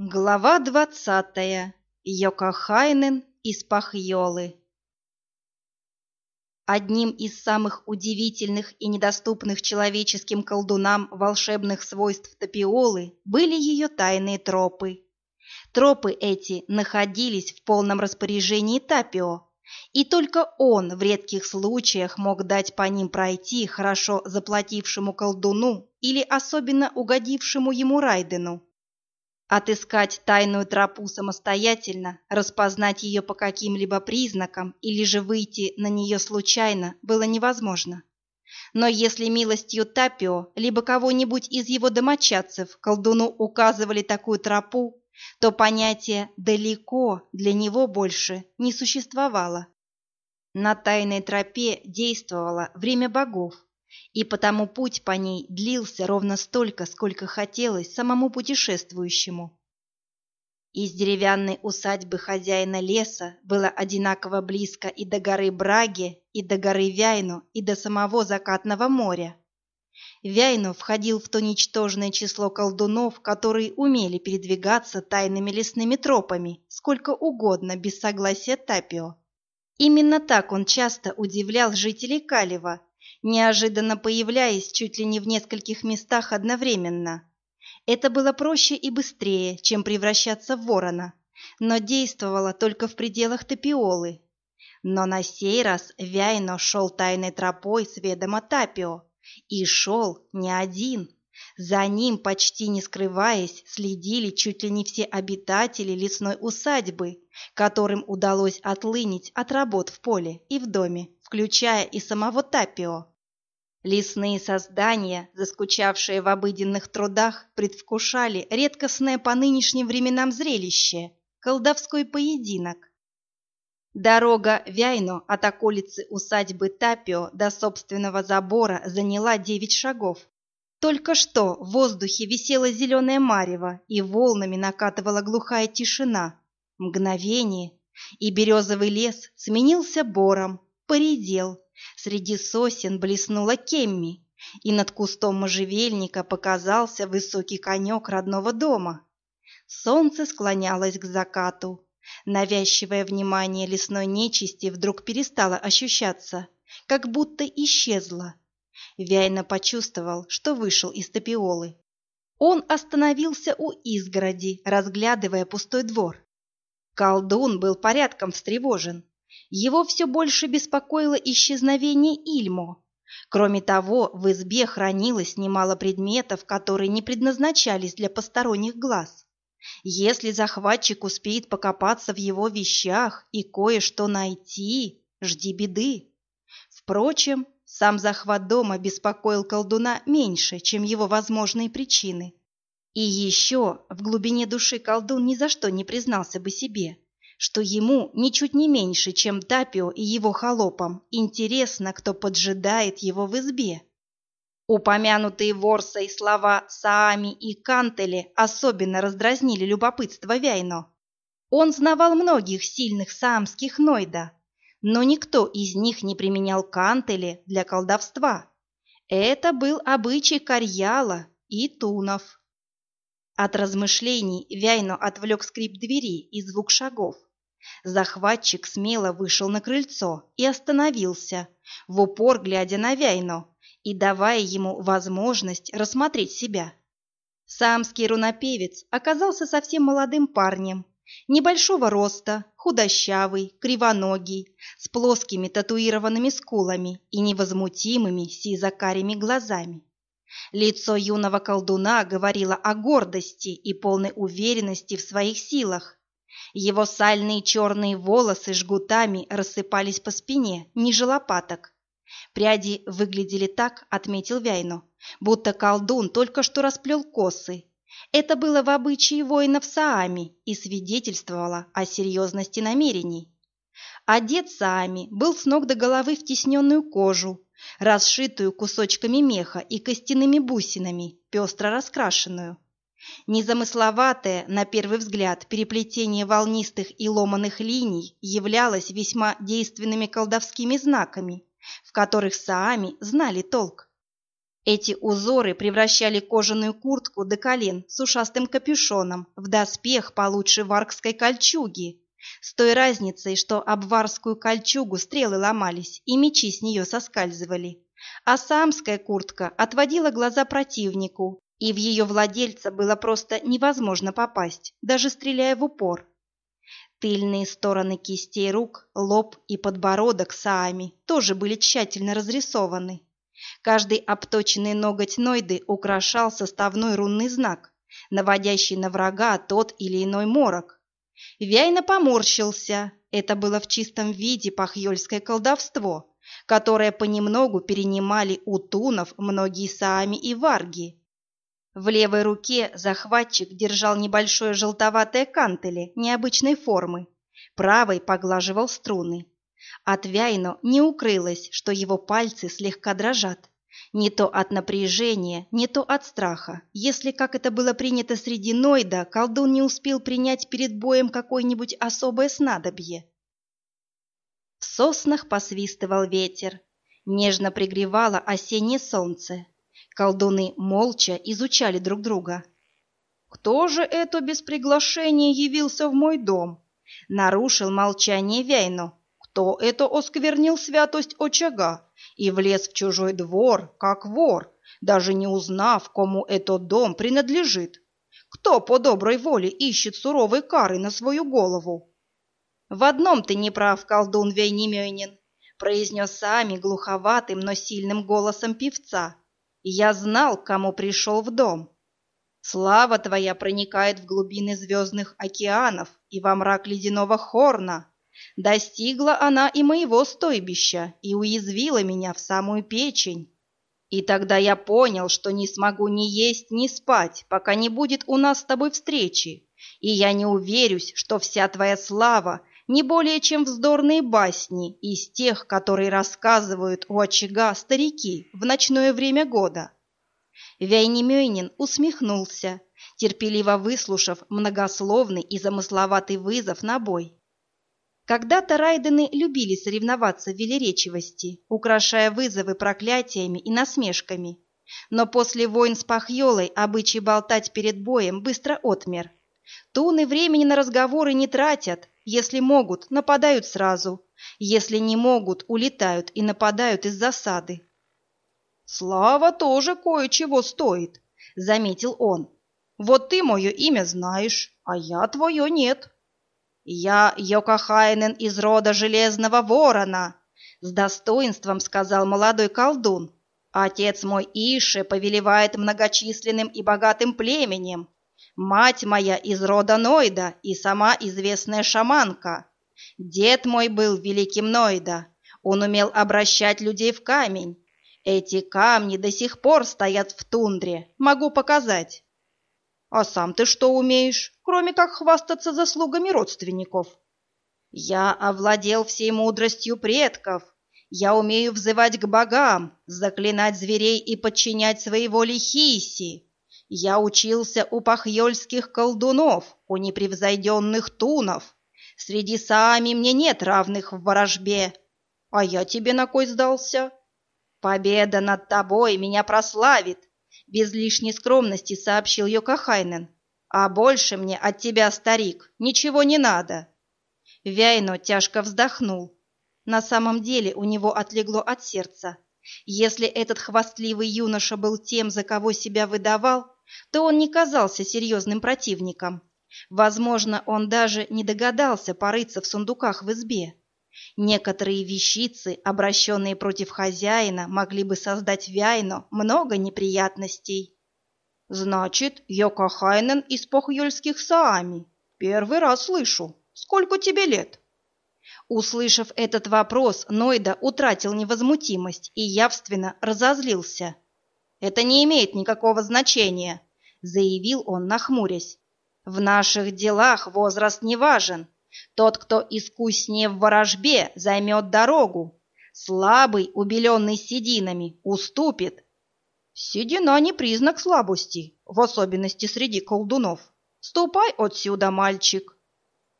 Глава двадцатая. Йокахайнен из Пахьолы. Одним из самых удивительных и недоступных человеческим колдунам волшебных свойств Топиолы были ее тайные тропы. Тропы эти находились в полном распоряжении Тапио, и только он в редких случаях мог дать по ним пройти хорошо заплатившему колдуну или особенно угодившему ему Райдену. Отыскать тайную тропу самостоятельно, распознать ее по каким-либо признакам или же выйти на нее случайно было невозможно. Но если милостью Тапио, либо кого-нибудь из его домочадцев колдуну указывали такую тропу, то понятие «далеко» для него больше не существовало. На тайной тропе действовало время богов, и потому путь по ней длился ровно столько, сколько хотелось самому путешествующему. Из деревянной усадьбы хозяина леса было одинаково близко и до горы Браги, и до горы Вяйну, и до самого закатного моря. Вяйну входил в то ничтожное число колдунов, которые умели передвигаться тайными лесными тропами, сколько угодно, без согласия Тапио. Именно так он часто удивлял жителей Калева, неожиданно появляясь чуть ли не в нескольких местах одновременно. Это было проще и быстрее, чем превращаться в ворона, но действовало только в пределах Топиолы. Но на сей раз Вяйно шел тайной тропой с ведома Тапио, и шел не один. За ним, почти не скрываясь, следили чуть ли не все обитатели лесной усадьбы, которым удалось отлынить от работ в поле и в доме включая и самого Тапио. Лесные создания, заскучавшие в обыденных трудах, предвкушали редкостное по нынешним временам зрелище – колдовской поединок. Дорога Вяйно от околицы усадьбы Тапио до собственного забора заняла девять шагов. Только что в воздухе висела зеленая марево и волнами накатывала глухая тишина. Мгновение, и березовый лес сменился бором, поредел, среди сосен блеснула кемми, и над кустом можжевельника показался высокий конек родного дома. Солнце склонялось к закату. Навязчивое внимание лесной нечисти вдруг перестало ощущаться, как будто исчезло. Вяйно почувствовал, что вышел из топиолы. Он остановился у изгороди, разглядывая пустой двор. Колдун был порядком встревожен. Его все больше беспокоило исчезновение Ильмо. Кроме того, в избе хранилось немало предметов, которые не предназначались для посторонних глаз. Если захватчик успеет покопаться в его вещах и кое-что найти, жди беды. Впрочем, сам захват дома беспокоил колдуна меньше, чем его возможные причины. И еще в глубине души колдун ни за что не признался бы себе, что ему ничуть не меньше, чем Тапио и его холопам, интересно, кто поджидает его в избе. Упомянутые ворсой слова Саами и Кантели особенно раздразнили любопытство Вяйно. Он знавал многих сильных саамских нойда, но никто из них не применял Кантели для колдовства. Это был обычай Карьяла и Тунов. От размышлений Вяйно отвлек скрип двери и звук шагов. Захватчик смело вышел на крыльцо и остановился, в упор глядя на Вяйно и давая ему возможность рассмотреть себя. Самский рунопевец оказался совсем молодым парнем, небольшого роста, худощавый, кривоногий, с плоскими татуированными скулами и невозмутимыми сизокарими глазами. Лицо юного колдуна говорило о гордости и полной уверенности в своих силах, его сальные черные волосы жгутами рассыпались по спине, ниже лопаток. Пряди выглядели так, отметил Вяйну, будто колдун только что расплел косы. Это было в обычае воинов Саами и свидетельствовало о серьезности намерений. Одет Саами был с ног до головы в тесненную кожу, расшитую кусочками меха и костяными бусинами, пестро раскрашенную. Незамысловатое, на первый взгляд, переплетение волнистых и ломаных линий являлось весьма действенными колдовскими знаками, в которых Саами знали толк. Эти узоры превращали кожаную куртку до колен с ушастым капюшоном в доспех получше варгской кольчуги, с той разницей, что об варскую кольчугу стрелы ломались и мечи с нее соскальзывали, а самская куртка отводила глаза противнику, и в ее владельца было просто невозможно попасть, даже стреляя в упор. Тыльные стороны кистей рук, лоб и подбородок саами тоже были тщательно разрисованы. Каждый обточенный ноготь Нойды украшал составной рунный знак, наводящий на врага тот или иной морок. Вяйно поморщился. Это было в чистом виде пахьёльское колдовство, которое понемногу перенимали у тунов многие саами и варги. В левой руке захватчик держал небольшое желтоватое кантеле необычной формы, правой поглаживал струны. От Вяйно не укрылось, что его пальцы слегка дрожат. Не то от напряжения, не то от страха, если, как это было принято среди Нойда, колдун не успел принять перед боем какое-нибудь особое снадобье. В соснах посвистывал ветер, нежно пригревало осеннее солнце. Колдуны молча изучали друг друга. «Кто же это без приглашения явился в мой дом?» Нарушил молчание Вяйну. «Кто это осквернил святость очага и влез в чужой двор, как вор, даже не узнав, кому этот дом принадлежит? Кто по доброй воле ищет суровой кары на свою голову?» «В одном ты не прав, колдун Вейнемёнин», произнес сами глуховатым, но сильным голосом певца. Я знал, кому пришел в дом. Слава твоя проникает в глубины звездных океанов и во мрак ледяного хорна. Достигла она и моего стойбища и уязвила меня в самую печень. И тогда я понял, что не смогу ни есть, ни спать, пока не будет у нас с тобой встречи, и я не уверюсь, что вся твоя слава не более чем вздорные басни из тех, которые рассказывают у очага старики в ночное время года. Вяйнемёйнин усмехнулся, терпеливо выслушав многословный и замысловатый вызов на бой. Когда-то райдены любили соревноваться в велеречивости, украшая вызовы проклятиями и насмешками. Но после войн с Пахьолой обычай болтать перед боем быстро отмер. Туны времени на разговоры не тратят, если могут, нападают сразу. Если не могут, улетают и нападают из засады. «Слава тоже кое-чего стоит», — заметил он. «Вот ты мое имя знаешь, а я твое нет». «Я Йокахайнен из рода Железного Ворона», — с достоинством сказал молодой колдун. «Отец мой Ише повелевает многочисленным и богатым племенем, Мать моя из рода Нойда и сама известная шаманка. Дед мой был великим Нойда. Он умел обращать людей в камень. Эти камни до сих пор стоят в тундре. Могу показать. А сам ты что умеешь, кроме как хвастаться заслугами родственников? Я овладел всей мудростью предков. Я умею взывать к богам, заклинать зверей и подчинять своей воле Хиси. Я учился у пахьёльских колдунов, у непревзойденных тунов. Среди саами мне нет равных в ворожбе. А я тебе на кой сдался? Победа над тобой меня прославит, без лишней скромности сообщил Йокахайнен. А больше мне от тебя, старик, ничего не надо. Вяйно тяжко вздохнул. На самом деле у него отлегло от сердца. Если этот хвастливый юноша был тем, за кого себя выдавал, то он не казался серьезным противником. Возможно, он даже не догадался порыться в сундуках в избе. Некоторые вещицы, обращенные против хозяина, могли бы создать Вяйно много неприятностей. «Значит, Йокахайнен из похюльских Саами. Первый раз слышу. Сколько тебе лет?» Услышав этот вопрос, Нойда утратил невозмутимость и явственно разозлился. Это не имеет никакого значения, заявил он, нахмурясь. В наших делах возраст не важен. Тот, кто искуснее в ворожбе, займет дорогу. Слабый, убеленный сединами, уступит. Седина не признак слабости, в особенности среди колдунов. Ступай отсюда, мальчик.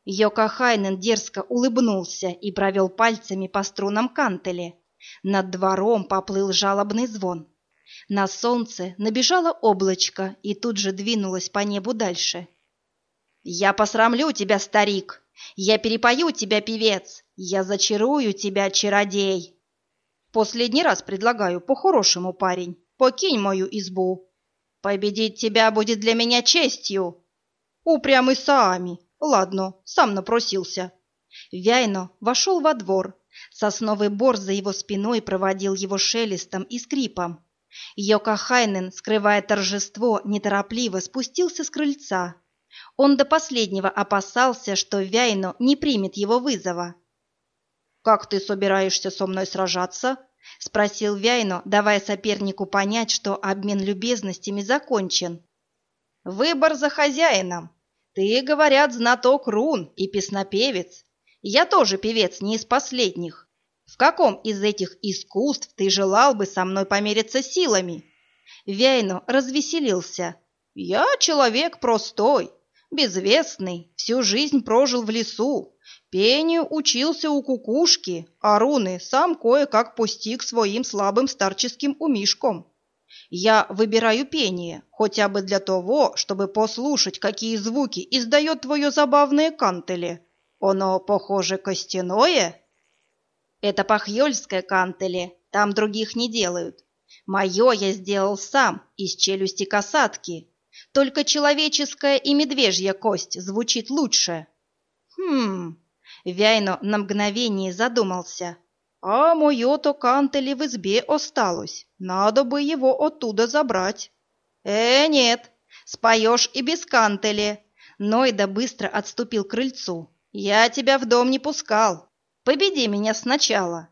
Йокахайнен дерзко улыбнулся и провел пальцами по струнам кантеле. Над двором поплыл жалобный звон. На солнце набежало облачко и тут же двинулось по небу дальше. «Я посрамлю тебя, старик! Я перепою тебя, певец! Я зачарую тебя, чародей!» «Последний раз предлагаю, по-хорошему, парень, покинь мою избу. Победить тебя будет для меня честью!» «Упрямый Саами! Ладно, сам напросился!» Вяйно вошел во двор. Сосновый бор за его спиной проводил его шелестом и скрипом. Йока Хайнен, скрывая торжество, неторопливо спустился с крыльца. Он до последнего опасался, что Вяйно не примет его вызова. «Как ты собираешься со мной сражаться?» — спросил Вяйно, давая сопернику понять, что обмен любезностями закончен. «Выбор за хозяином. Ты, говорят, знаток рун и песнопевец. Я тоже певец, не из последних. В каком из этих искусств ты желал бы со мной помериться силами? Вяйно развеселился. Я человек простой, безвестный, всю жизнь прожил в лесу, пению учился у кукушки, а руны сам кое-как постиг своим слабым старческим умишком. Я выбираю пение, хотя бы для того, чтобы послушать, какие звуки издает твое забавное кантеле. Оно, похоже, костяное? Это пахьёльское кантеле, там других не делают. Мое я сделал сам, из челюсти касатки. Только человеческая и медвежья кость звучит лучше. Хм, Вяйно на мгновение задумался. А мое-то кантели в избе осталось, надо бы его оттуда забрать. Э, нет, споешь и без кантели. Нойда быстро отступил к крыльцу. Я тебя в дом не пускал. Победи меня сначала.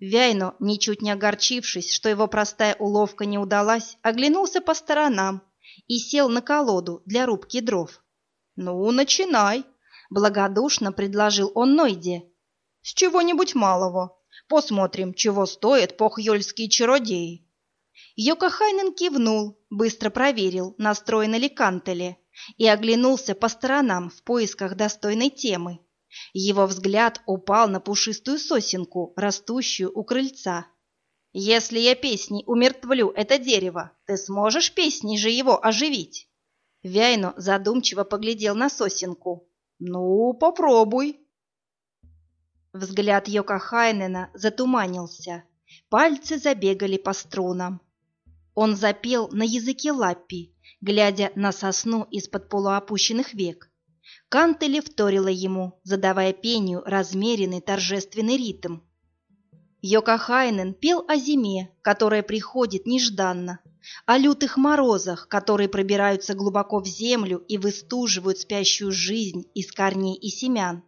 Вяйно, ничуть не огорчившись, что его простая уловка не удалась, оглянулся по сторонам и сел на колоду для рубки дров. «Ну, начинай!» — благодушно предложил он Нойде. «С чего-нибудь малого. Посмотрим, чего стоят похьёльские чародеи». Йокахайнен кивнул, быстро проверил, настроены ли кантели, и оглянулся по сторонам в поисках достойной темы. Его взгляд упал на пушистую сосенку, растущую у крыльца. «Если я песней умертвлю это дерево, ты сможешь песней же его оживить?» Вяйно задумчиво поглядел на сосенку. «Ну, попробуй». Взгляд Йока Хайнена затуманился. Пальцы забегали по струнам. Он запел на языке лаппи, глядя на сосну из-под полуопущенных век. Кантели вторила ему, задавая пению размеренный торжественный ритм. Йокахайнен пел о зиме, которая приходит нежданно, о лютых морозах, которые пробираются глубоко в землю и выстуживают спящую жизнь из корней и семян,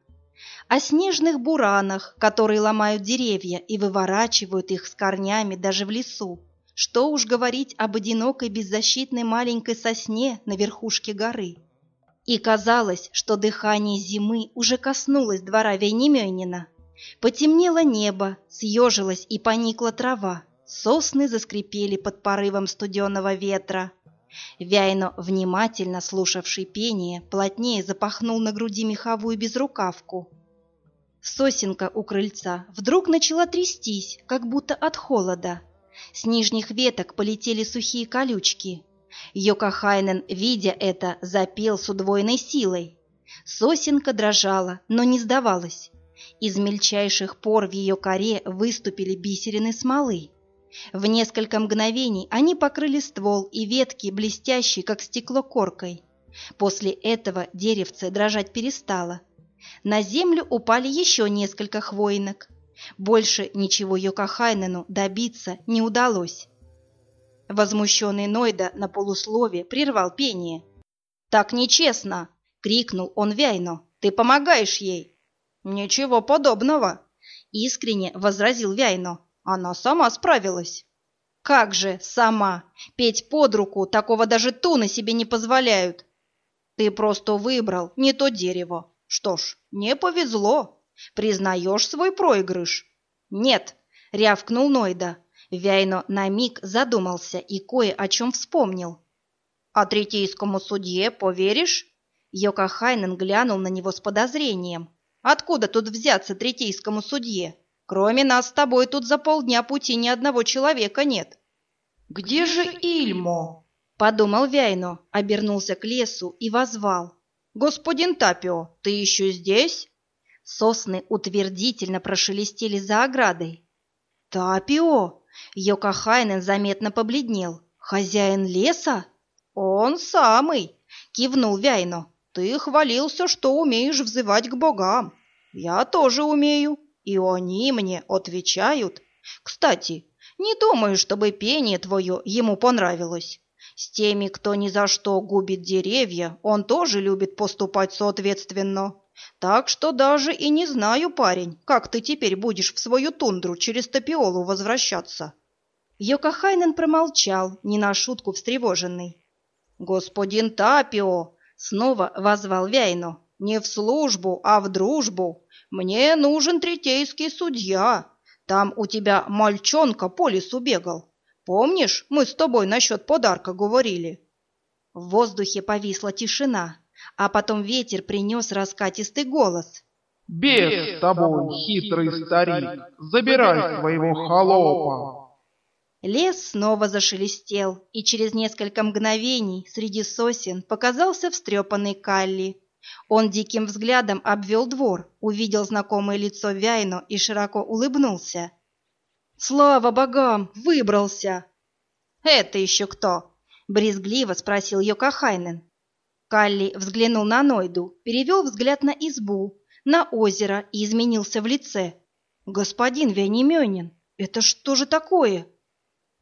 о снежных буранах, которые ломают деревья и выворачивают их с корнями даже в лесу. Что уж говорить об одинокой беззащитной маленькой сосне на верхушке горы. И казалось, что дыхание зимы уже коснулось двора Вейнемёнина. Потемнело небо, съежилась и поникла трава, сосны заскрипели под порывом студеного ветра. Вяйно, внимательно слушавший пение, плотнее запахнул на груди меховую безрукавку. Сосенка у крыльца вдруг начала трястись, как будто от холода. С нижних веток полетели сухие колючки. Йокахайнен, видя это, запел с удвоенной силой. Сосенка дрожала, но не сдавалась. Из мельчайших пор в ее коре выступили бисерины смолы. В несколько мгновений они покрыли ствол и ветки, блестящие, как стекло коркой. После этого деревце дрожать перестало. На землю упали еще несколько хвойнок. Больше ничего Йокахайнену добиться не удалось. Возмущенный Нойда на полуслове прервал пение. «Так нечестно!» — крикнул он Вяйно. «Ты помогаешь ей!» «Ничего подобного!» — искренне возразил Вяйно. «Она сама справилась!» «Как же сама! Петь под руку такого даже туны себе не позволяют!» «Ты просто выбрал не то дерево. Что ж, не повезло!» Признаешь свой проигрыш? Нет, рявкнул Нойда. Вяйно на миг задумался и кое о чем вспомнил. А третейскому судье поверишь? Йока Хайнен глянул на него с подозрением. Откуда тут взяться третейскому судье? Кроме нас с тобой тут за полдня пути ни одного человека нет. Где же Ильмо? Подумал Вяйно, обернулся к лесу и возвал. «Господин Тапио, ты еще здесь?» Сосны утвердительно прошелестели за оградой. «Тапио!» Йокахайнен заметно побледнел. «Хозяин леса?» «Он самый!» — кивнул Вяйно. «Ты хвалился, что умеешь взывать к богам. Я тоже умею, и они мне отвечают. Кстати, не думаю, чтобы пение твое ему понравилось. С теми, кто ни за что губит деревья, он тоже любит поступать соответственно. Так что даже и не знаю, парень, как ты теперь будешь в свою тундру через Топиолу возвращаться. Йокахайнен промолчал, не на шутку встревоженный. «Господин Тапио!» — снова возвал Вяйну. «Не в службу, а в дружбу. Мне нужен третейский судья. Там у тебя мальчонка по лесу бегал. Помнишь, мы с тобой насчет подарка говорили?» В воздухе повисла тишина, а потом ветер принес раскатистый голос. «Без с тобой, хитрый старик, забирай своего холопа!» Лес снова зашелестел, и через несколько мгновений среди сосен показался встрепанный Калли. Он диким взглядом обвел двор, увидел знакомое лицо Вяйно и широко улыбнулся. Слава богам, выбрался. Это еще кто? Брезгливо спросил Йокахайнен. Калли взглянул на Нойду, перевел взгляд на избу, на озеро и изменился в лице. Господин Вянимёнин, это что же такое?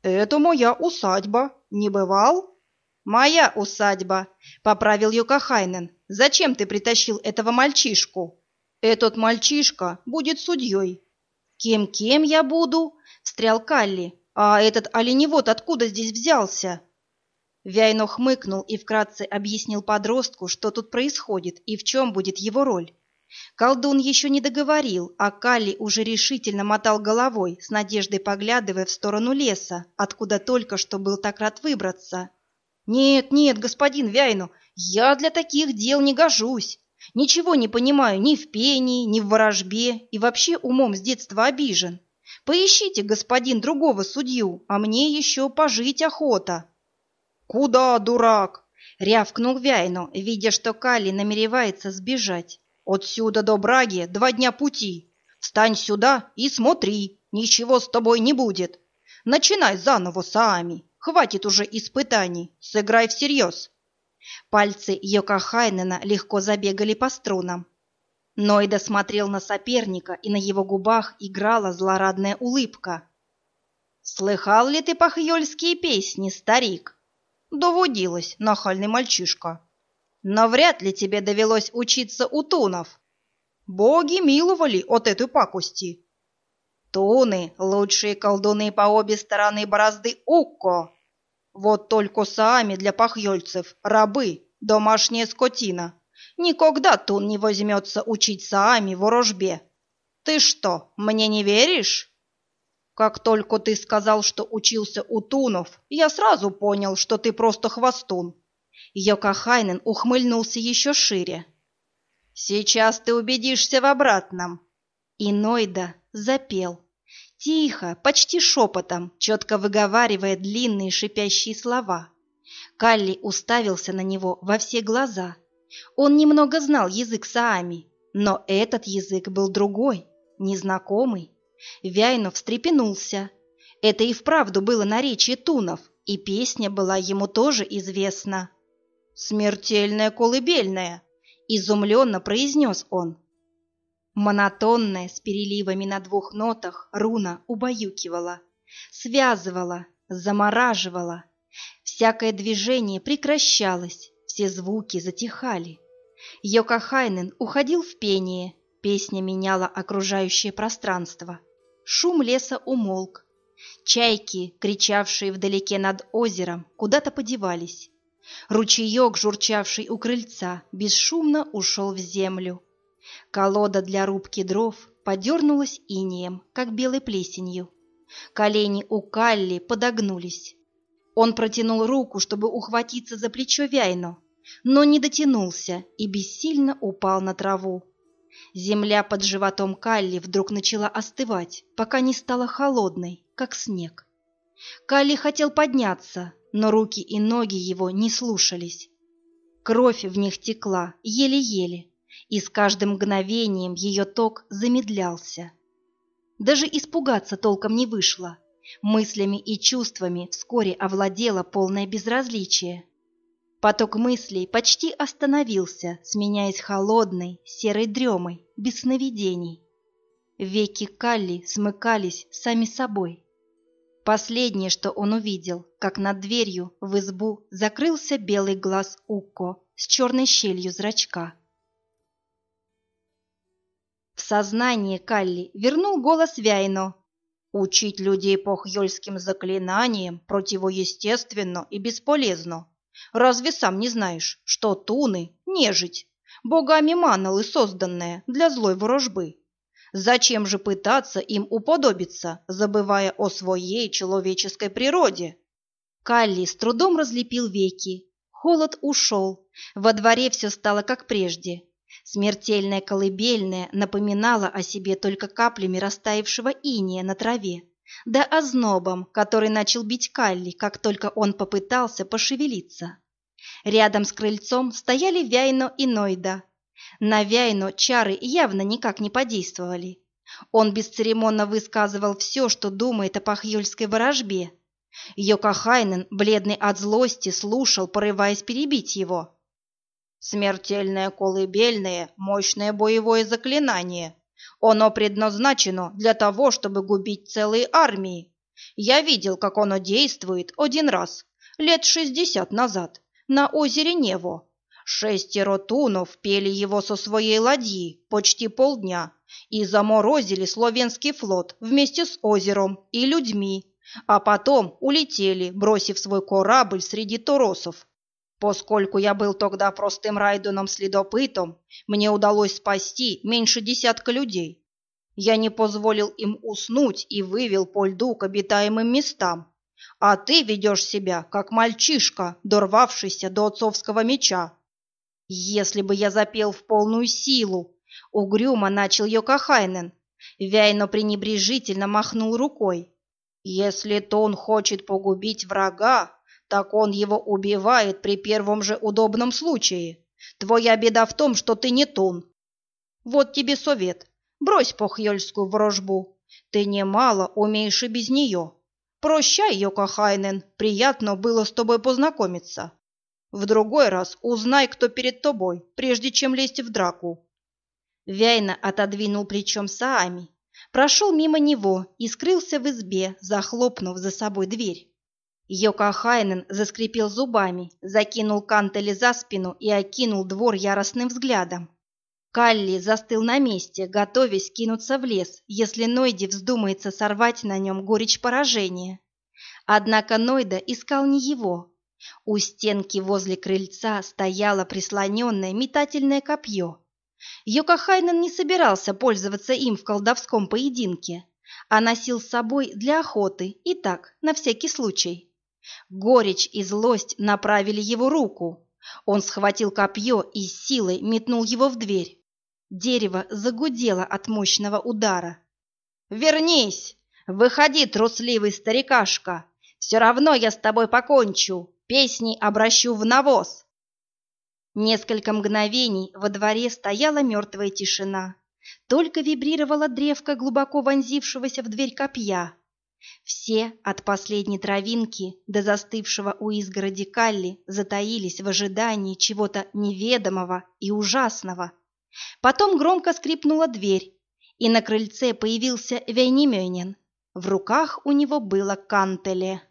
Это моя усадьба. Не бывал? Моя усадьба, поправил Йокахайнен. Зачем ты притащил этого мальчишку? Этот мальчишка будет судьей. Кем-кем я буду? встрял Калли. «А этот оленевод откуда здесь взялся?» Вяйно хмыкнул и вкратце объяснил подростку, что тут происходит и в чем будет его роль. Колдун еще не договорил, а Калли уже решительно мотал головой, с надеждой поглядывая в сторону леса, откуда только что был так рад выбраться. «Нет, нет, господин Вяйну, я для таких дел не гожусь. Ничего не понимаю ни в пении, ни в ворожбе и вообще умом с детства обижен. Поищите, господин, другого судью, а мне еще пожить охота. Куда, дурак? рявкнул Вяйно, видя, что Кали намеревается сбежать. Отсюда до Браги два дня пути. Встань сюда и смотри, ничего с тобой не будет. Начинай заново сами. Хватит уже испытаний, сыграй всерьез. Пальцы Йокахайнена легко забегали по струнам. Нойда смотрел на соперника, и на его губах играла злорадная улыбка. «Слыхал ли ты пахьёльские песни, старик?» «Доводилось, нахальный мальчишка. Но вряд ли тебе довелось учиться у тунов. Боги миловали от этой пакости. Туны — лучшие колдуны по обе стороны борозды Укко. Вот только сами для пахьёльцев — рабы, домашняя скотина». Никогда Тун не возьмется учить Саами ворожбе. Ты что, мне не веришь? Как только ты сказал, что учился у Тунов, я сразу понял, что ты просто хвостун. Йокахайнен ухмыльнулся еще шире. Сейчас ты убедишься в обратном. И запел. Тихо, почти шепотом, четко выговаривая длинные шипящие слова. Калли уставился на него во все глаза – он немного знал язык Саами, но этот язык был другой, незнакомый. Вяйно встрепенулся. Это и вправду было наречие тунов, и песня была ему тоже известна. «Смертельная колыбельная!» — изумленно произнес он. Монотонная, с переливами на двух нотах, руна убаюкивала, связывала, замораживала. Всякое движение прекращалось, все звуки затихали. Йокахайнен уходил в пение, песня меняла окружающее пространство. Шум леса умолк. Чайки, кричавшие вдалеке над озером, куда-то подевались. Ручеек, журчавший у крыльца, бесшумно ушел в землю. Колода для рубки дров подернулась инеем, как белой плесенью. Колени у Калли подогнулись. Он протянул руку, чтобы ухватиться за плечо Вяйну, но не дотянулся и бессильно упал на траву. Земля под животом Калли вдруг начала остывать, пока не стала холодной, как снег. Калли хотел подняться, но руки и ноги его не слушались. Кровь в них текла еле-еле, и с каждым мгновением ее ток замедлялся. Даже испугаться толком не вышло. Мыслями и чувствами вскоре овладело полное безразличие. Поток мыслей почти остановился, сменяясь холодной, серой дремой, без сновидений. Веки Калли смыкались сами собой. Последнее, что он увидел, как над дверью в избу закрылся белый глаз Укко с черной щелью зрачка. В сознание Калли вернул голос Вяйно. «Учить людей по хьёльским заклинаниям противоестественно и бесполезно. Разве сам не знаешь, что туны – нежить, богами маналы созданная для злой ворожбы?» Зачем же пытаться им уподобиться, забывая о своей человеческой природе? Калли с трудом разлепил веки. Холод ушел. Во дворе все стало как прежде. Смертельная колыбельная напоминала о себе только каплями растаявшего иния на траве, да ознобом, который начал бить Калли, как только он попытался пошевелиться. Рядом с крыльцом стояли Вяйно и Нойда, на Вяйну чары явно никак не подействовали. Он бесцеремонно высказывал все, что думает о пахьюльской ворожбе. Йокахайнен, бледный от злости, слушал, порываясь перебить его. «Смертельное колыбельное, мощное боевое заклинание. Оно предназначено для того, чтобы губить целые армии. Я видел, как оно действует один раз, лет шестьдесят назад, на озере Нево. Шестеро тунов пели его со своей ладьи почти полдня и заморозили Словенский флот вместе с озером и людьми, а потом улетели, бросив свой корабль среди торосов. Поскольку я был тогда простым райдуном-следопытом, мне удалось спасти меньше десятка людей. Я не позволил им уснуть и вывел по льду к обитаемым местам. А ты ведешь себя, как мальчишка, дорвавшийся до отцовского меча. Если бы я запел в полную силу, угрюмо начал Йокахайнен. Вяйно пренебрежительно махнул рукой. Если Тон хочет погубить врага, так он его убивает при первом же удобном случае. Твоя беда в том, что ты не Тон. Вот тебе совет. Брось похьёльскую вражбу. Ты немало умеешь и без нее. Прощай, Йокахайнен, приятно было с тобой познакомиться. В другой раз узнай, кто перед тобой, прежде чем лезть в драку. Вяйна отодвинул плечом Саами, прошел мимо него и скрылся в избе, захлопнув за собой дверь. Йокахайнен заскрипел зубами, закинул кантели за спину и окинул двор яростным взглядом. Калли застыл на месте, готовясь кинуться в лес, если Нойди вздумается сорвать на нем горечь поражения. Однако Нойда искал не его, у стенки возле крыльца стояло прислоненное метательное копье. Йокахайнен не собирался пользоваться им в колдовском поединке, а носил с собой для охоты и так, на всякий случай. Горечь и злость направили его руку. Он схватил копье и силой метнул его в дверь. Дерево загудело от мощного удара. «Вернись! Выходи, трусливый старикашка! Все равно я с тобой покончу!» Песни обращу в навоз. Несколько мгновений во дворе стояла мертвая тишина. Только вибрировала древко глубоко вонзившегося в дверь копья. Все, от последней травинки до застывшего у изгороди Калли, затаились в ожидании чего-то неведомого и ужасного. Потом громко скрипнула дверь, и на крыльце появился Вейнемёнин. В руках у него было кантеле.